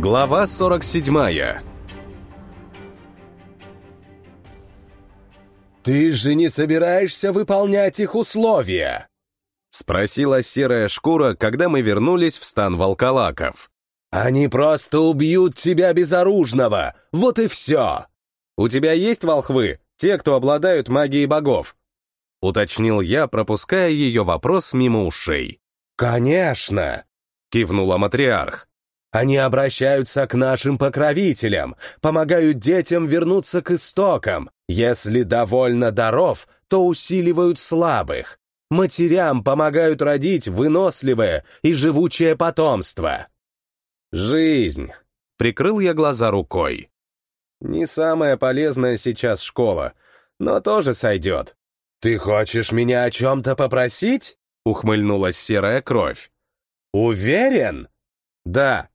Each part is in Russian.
Глава 47 «Ты же не собираешься выполнять их условия?» — спросила серая шкура, когда мы вернулись в стан волколаков. «Они просто убьют тебя безоружного, вот и все!» «У тебя есть волхвы, те, кто обладают магией богов?» — уточнил я, пропуская ее вопрос мимо ушей. «Конечно!» — кивнула матриарх. «Они обращаются к нашим покровителям, помогают детям вернуться к истокам. Если довольно даров, то усиливают слабых. Матерям помогают родить выносливое и живучее потомство». «Жизнь!» — прикрыл я глаза рукой. «Не самая полезная сейчас школа, но тоже сойдет. «Ты хочешь меня о чем-то попросить?» — ухмыльнулась серая кровь. «Уверен?» «Да».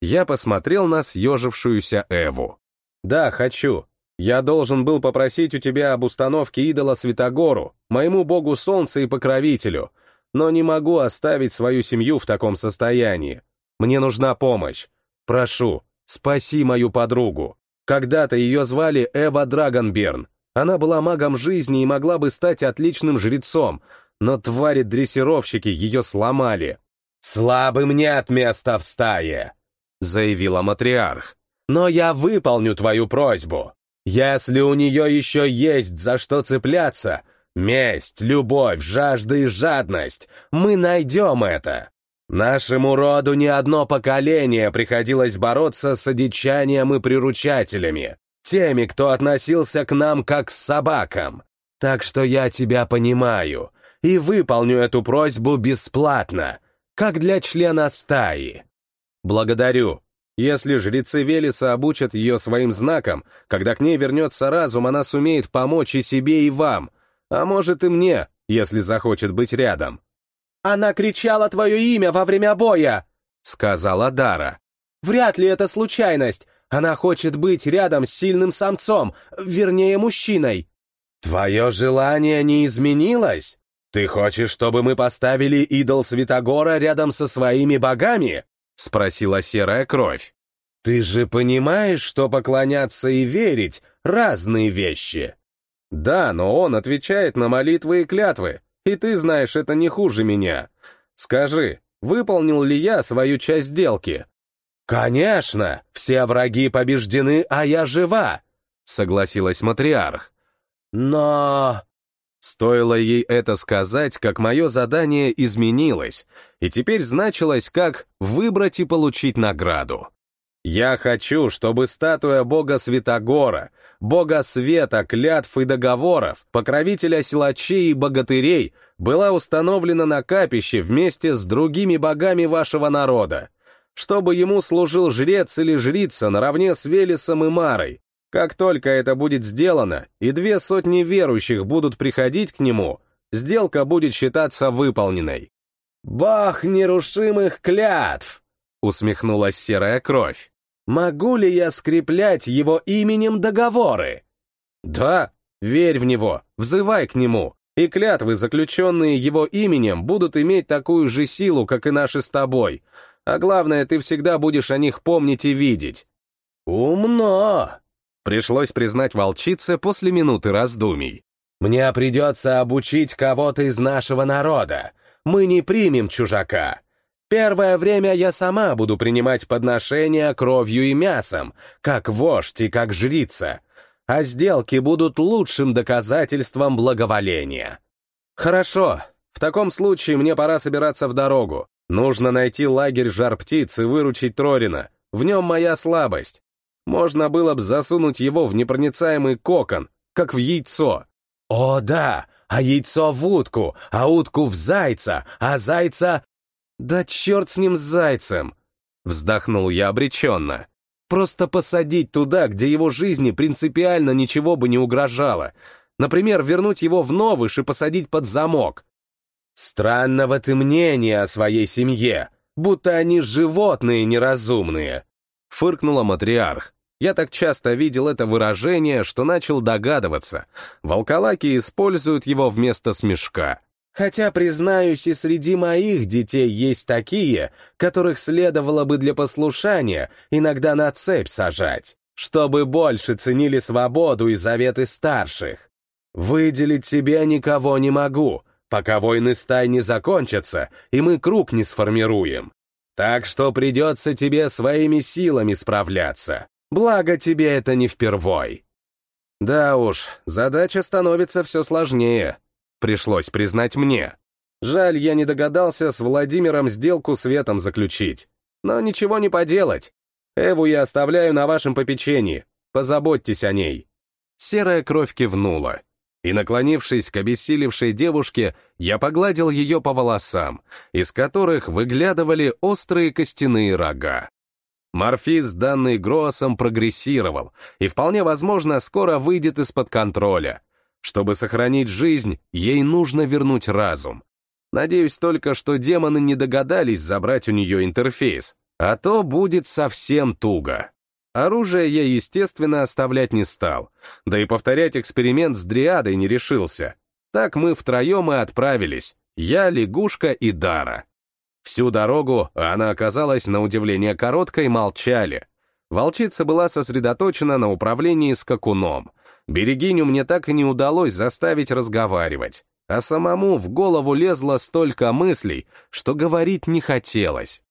Я посмотрел на съежившуюся Эву. «Да, хочу. Я должен был попросить у тебя об установке идола Святогору, моему богу солнца и покровителю, но не могу оставить свою семью в таком состоянии. Мне нужна помощь. Прошу, спаси мою подругу. Когда-то ее звали Эва Драгонберн, она была магом жизни и могла бы стать отличным жрецом, но твари-дрессировщики ее сломали. «Слабым нет места в стае», — заявила матриарх. «Но я выполню твою просьбу. Если у нее еще есть за что цепляться, месть, любовь, жажда и жадность, мы найдем это. Нашему роду не одно поколение приходилось бороться с одичанием и приручателями теми, кто относился к нам как к собакам. Так что я тебя понимаю и выполню эту просьбу бесплатно, как для члена стаи. Благодарю. Если жрецы Велеса обучат ее своим знаком, когда к ней вернется разум, она сумеет помочь и себе, и вам, а может и мне, если захочет быть рядом. «Она кричала твое имя во время боя!» — сказала Дара. «Вряд ли это случайность. Она хочет быть рядом с сильным самцом, вернее, мужчиной. Твое желание не изменилось? Ты хочешь, чтобы мы поставили идол Святогора рядом со своими богами? Спросила серая кровь. Ты же понимаешь, что поклоняться и верить — разные вещи. Да, но он отвечает на молитвы и клятвы, и ты знаешь это не хуже меня. Скажи, выполнил ли я свою часть сделки? «Конечно! Все враги побеждены, а я жива!» — согласилась матриарх. «Но...» Стоило ей это сказать, как мое задание изменилось, и теперь значилось как «выбрать и получить награду». Я хочу, чтобы статуя бога Святогора, бога света, клятв и договоров, покровителя силачей и богатырей была установлена на капище вместе с другими богами вашего народа, чтобы ему служил жрец или жрица наравне с Велесом и Марой. Как только это будет сделано, и две сотни верующих будут приходить к нему, сделка будет считаться выполненной. «Бог нерушимых клятв!» — усмехнулась серая кровь. «Могу ли я скреплять его именем договоры?» «Да, верь в него, взывай к нему, и клятвы, заключенные его именем, будут иметь такую же силу, как и наши с тобой, а главное, ты всегда будешь о них помнить и видеть. Умно! Пришлось признать волчице после минуты раздумий. Мне придется обучить кого-то из нашего народа. Мы не примем чужака. Первое время я сама буду принимать подношения кровью и мясом, как вождь и как жрица, а сделки будут лучшим доказательством благоволения. Хорошо, в таком случае мне пора собираться в дорогу. Нужно найти лагерь жар-птиц и выручить Трорина. В нем моя слабость. Можно было бы засунуть его в непроницаемый кокон, как в яйцо. О, да, а яйцо в утку, а утку в зайца, а зайца... Да черт с ним с зайцем! Вздохнул я обреченно. Просто посадить туда, где его жизни принципиально ничего бы не угрожало. Например, вернуть его в Новыш и посадить под замок. «Странного ты мнения о своей семье, будто они животные неразумные», — фыркнула матриарх. Я так часто видел это выражение, что начал догадываться. Волколаки используют его вместо смешка. Хотя, признаюсь, и среди моих детей есть такие, которых следовало бы для послушания иногда на цепь сажать, чтобы больше ценили свободу и заветы старших. Выделить тебе никого не могу, пока войны стай не закончатся, и мы круг не сформируем. Так что придется тебе своими силами справляться. Благо тебе это не впервой. Да уж, задача становится все сложнее, пришлось признать мне. Жаль, я не догадался с Владимиром сделку с Ветом заключить. Но ничего не поделать. Эву я оставляю на вашем попечении. Позаботьтесь о ней. Серая кровь кивнула. И, наклонившись к обессилевшей девушке, я погладил ее по волосам, из которых выглядывали острые костяные рога. Морфиз, данный Гроосом, прогрессировал, и вполне возможно скоро выйдет из-под контроля. Чтобы сохранить жизнь, ей нужно вернуть разум. Надеюсь только, что демоны не догадались забрать у нее интерфейс, а то будет совсем туго. Оружие я, естественно, оставлять не стал, да и повторять эксперимент с дриадой не решился. Так мы втроем и отправились, я, лягушка и Дара. Всю дорогу она оказалась на удивление короткой, молчали. Волчица была сосредоточена на управлении скакуном, Берегиню мне так и не удалось заставить разговаривать, а самому в голову лезло столько мыслей, что говорить не хотелось.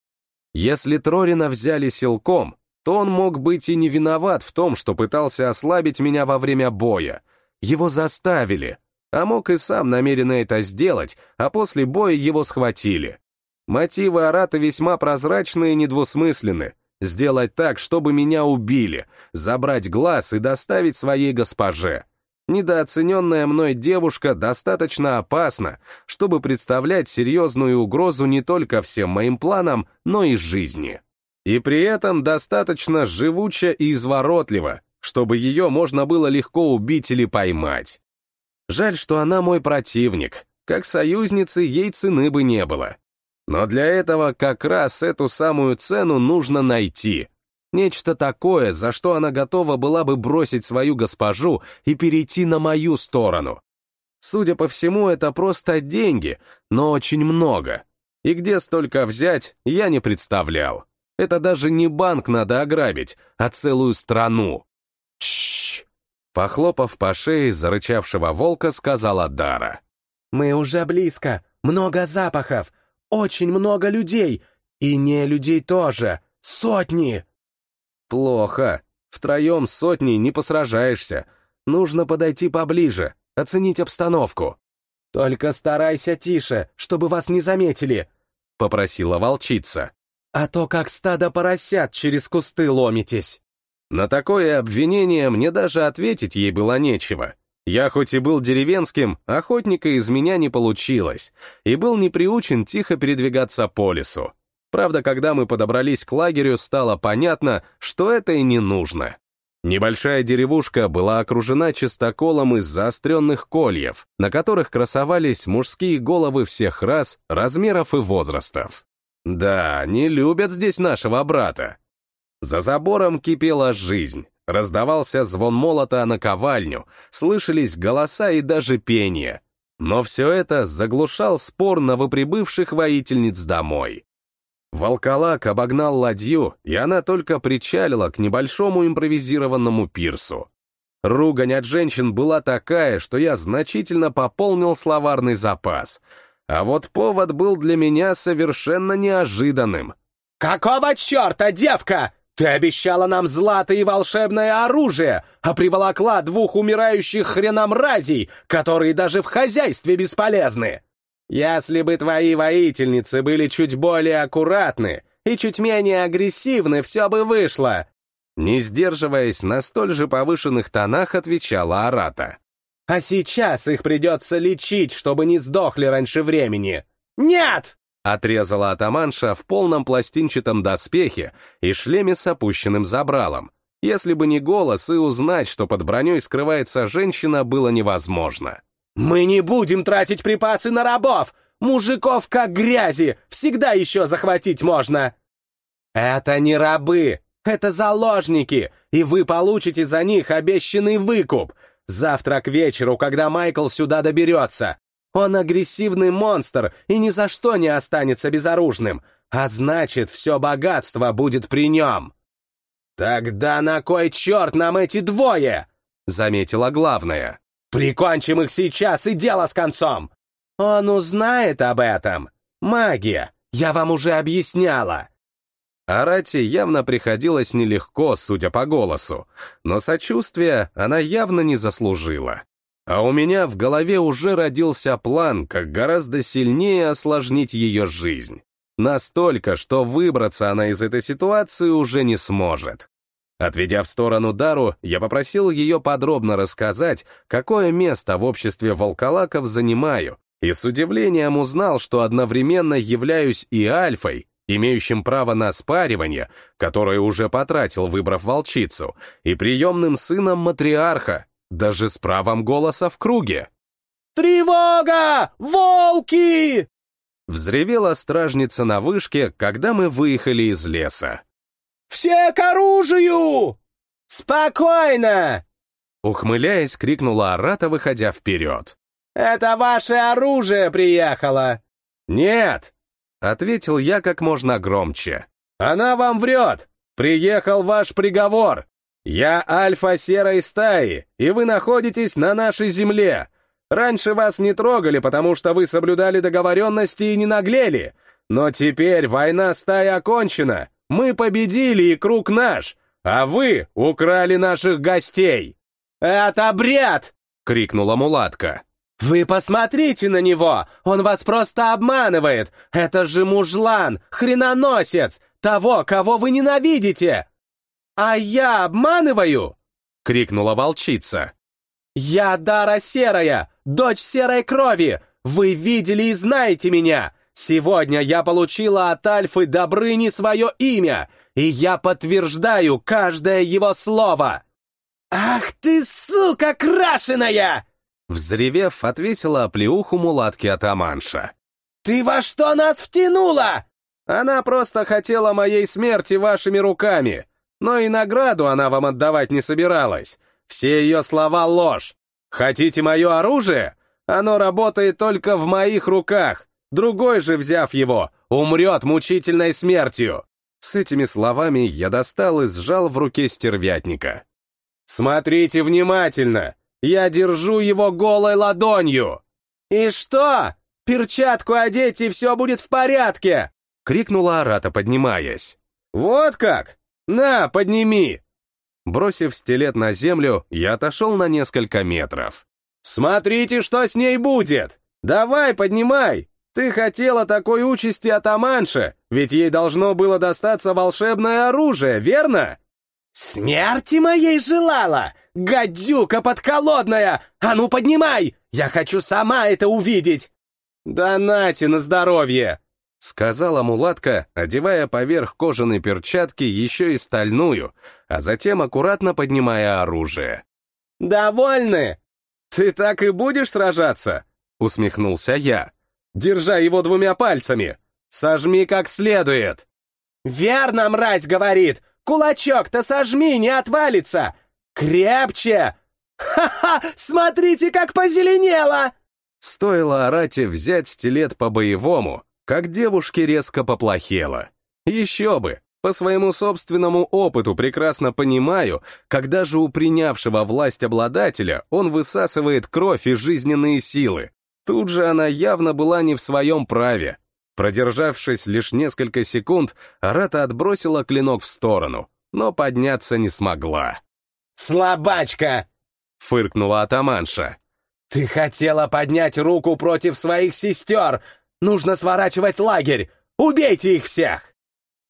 Если Трорина взяли силком, то он мог быть и не виноват в том, что пытался ослабить меня во время боя. Его заставили, а мог и сам намеренно это сделать, а после боя его схватили. Мотивы Арата весьма прозрачны и недвусмысленны, Сделать так, чтобы меня убили, забрать глаз и доставить своей госпоже. Недооцененная мной девушка достаточно опасна, чтобы представлять серьезную угрозу не только всем моим планам, но и жизни. И при этом достаточно живуча и изворотлива, чтобы ее можно было легко убить или поймать. Жаль, что она мой противник. Как союзницы ей цены бы не было. Но для этого как раз эту самую цену нужно найти. Нечто такое, за что она готова была бы бросить свою госпожу и перейти на мою сторону. Судя по всему, это просто деньги, но очень много. И где столько взять, я не представлял. Это даже не банк надо ограбить, а целую страну. Чш! Похлопав по шее зарычавшего волка, сказала Дара. «Мы уже близко, много запахов, очень много людей, и не людей тоже, сотни!» «Плохо. Втроем сотни не посражаешься. Нужно подойти поближе, оценить обстановку». «Только старайся тише, чтобы вас не заметили», — попросила волчица. «А то как стадо поросят через кусты ломитесь». На такое обвинение мне даже ответить ей было нечего. Я хоть и был деревенским, охотника из меня не получилось, и был не приучен тихо передвигаться по лесу. Правда, когда мы подобрались к лагерю, стало понятно, что это и не нужно. Небольшая деревушка была окружена чистоколом из заостренных кольев, на которых красовались мужские головы всех рас, размеров и возрастов. Да, не любят здесь нашего брата. За забором кипела жизнь. Раздавался звон молота на ковальню, слышались голоса и даже пение. Но все это заглушал спор новоприбывших воительниц домой. Волколак обогнал ладью, и она только причалила к небольшому импровизированному пирсу. Ругань от женщин была такая, что я значительно пополнил словарный запас. А вот повод был для меня совершенно неожиданным. «Какого черта, девка?» Ты обещала нам злато и волшебное оружие, а приволокла двух умирающих хреномразей, которые даже в хозяйстве бесполезны. Если бы твои воительницы были чуть более аккуратны и чуть менее агрессивны, все бы вышло. Не сдерживаясь на столь же повышенных тонах, отвечала Арата. А сейчас их придется лечить, чтобы не сдохли раньше времени. Нет! Отрезала атаманша в полном пластинчатом доспехе и шлеме с опущенным забралом. Если бы не голос и узнать, что под броней скрывается женщина, было невозможно. «Мы не будем тратить припасы на рабов! Мужиков как грязи! Всегда еще захватить можно!» «Это не рабы! Это заложники! И вы получите за них обещанный выкуп! Завтра к вечеру, когда Майкл сюда доберется! Он агрессивный монстр и ни за что не останется безоружным, а значит, все богатство будет при нем. «Тогда на кой черт нам эти двое?» — заметила главная. «Прикончим их сейчас и дело с концом!» «Он узнает об этом. Магия, я вам уже объясняла!» Арати явно приходилось нелегко, судя по голосу, но сочувствия она явно не заслужила. А у меня в голове уже родился план, как гораздо сильнее осложнить ее жизнь. Настолько, что выбраться она из этой ситуации уже не сможет. Отведя в сторону Дару, я попросил ее подробно рассказать, какое место в обществе волколаков занимаю, и с удивлением узнал, что одновременно являюсь и альфой, имеющим право на спаривание, которое уже потратил, выбрав волчицу, и приемным сыном матриарха, даже с правом голоса в круге. «Тревога! Волки!» Взревела стражница на вышке, когда мы выехали из леса. «Все к оружию!» «Спокойно!» Ухмыляясь, крикнула Арата, выходя вперед. «Это ваше оружие приехало!» «Нет!» — ответил я как можно громче. «Она вам врет! Приехал ваш приговор! Я альфа серой стаи, и вы находитесь на нашей земле! Раньше вас не трогали, потому что вы соблюдали договоренности и не наглели. Но теперь война стаи окончена. Мы победили, и круг наш. А вы украли наших гостей. «Это бред!» — крикнула мулатка. «Вы посмотрите на него! Он вас просто обманывает! Это же мужлан, хреноносец, того, кого вы ненавидите!» «А я обманываю?» — крикнула волчица. «Я Дара Серая, дочь серой крови! Вы видели и знаете меня! Сегодня я получила от Альфы Добрыни свое имя, и я подтверждаю каждое его слово!» «Ах ты, сука крашеная!» Взревев, отвесила оплеуху мулатки атаманша. «Ты во что нас втянула?» «Она просто хотела моей смерти вашими руками, но и награду она вам отдавать не собиралась. Все ее слова — ложь. Хотите мое оружие? Оно работает только в моих руках. Другой же, взяв его, умрет мучительной смертью. С этими словами я достал и сжал в руке стервятника. «Смотрите внимательно! Я держу его голой ладонью!» «И что? Перчатку одеть, и все будет в порядке!» — крикнула Арата, поднимаясь. «Вот как? На, подними!» Бросив стилет на землю, я отошел на несколько метров. «Смотрите, что с ней будет! Давай, поднимай! Ты хотела такой участи атаманше, ведь ей должно было достаться волшебное оружие, верно?» «Смерти моей желала! Гадюка подколодная! А ну поднимай! Я хочу сама это увидеть!» «Да нате на здоровье!» — сказала мулатка, одевая поверх кожаной перчатки еще и стальную, а затем аккуратно поднимая оружие. «Довольны?» «Ты так и будешь сражаться?» — усмехнулся я. «Держа его двумя пальцами! Сожми как следует!» «Верно, мразь говорит! Кулачок-то сожми, не отвалится! Крепче! Ха-ха! Смотрите, как позеленело!» Стоило Арате взять стилет по-боевому, как девушке резко поплохело. Еще бы! По своему собственному опыту прекрасно понимаю, когда же у принявшего власть обладателя он высасывает кровь и жизненные силы. Тут же она явно была не в своем праве. Продержавшись лишь несколько секунд, Арата отбросила клинок в сторону, но подняться не смогла. «Слабачка!» — фыркнула атаманша. «Ты хотела поднять руку против своих сестер! Нужно сворачивать лагерь! Убейте их всех!»